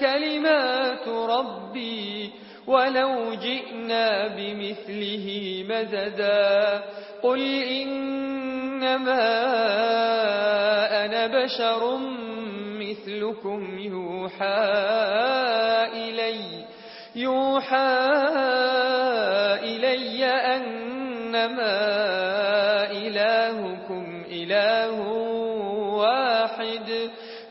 كلمات ربي ولو جئنا بمثله مددا قل إنما أنا بشر مثلكم يوحى إلي يوحى إلي أنما إلهكم إله واحد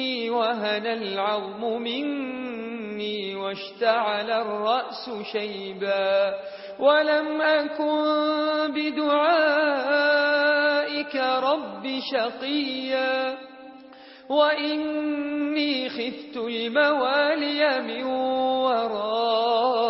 مني وهن العظم مني واشتعل الرأس شيبا ولم أكن بدعائك رب شقيا وإني خفت الموالي من ورائي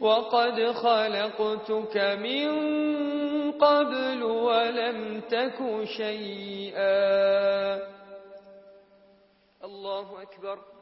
وقد خلقتك من قبل ولم تك شيئا. الله أكبر.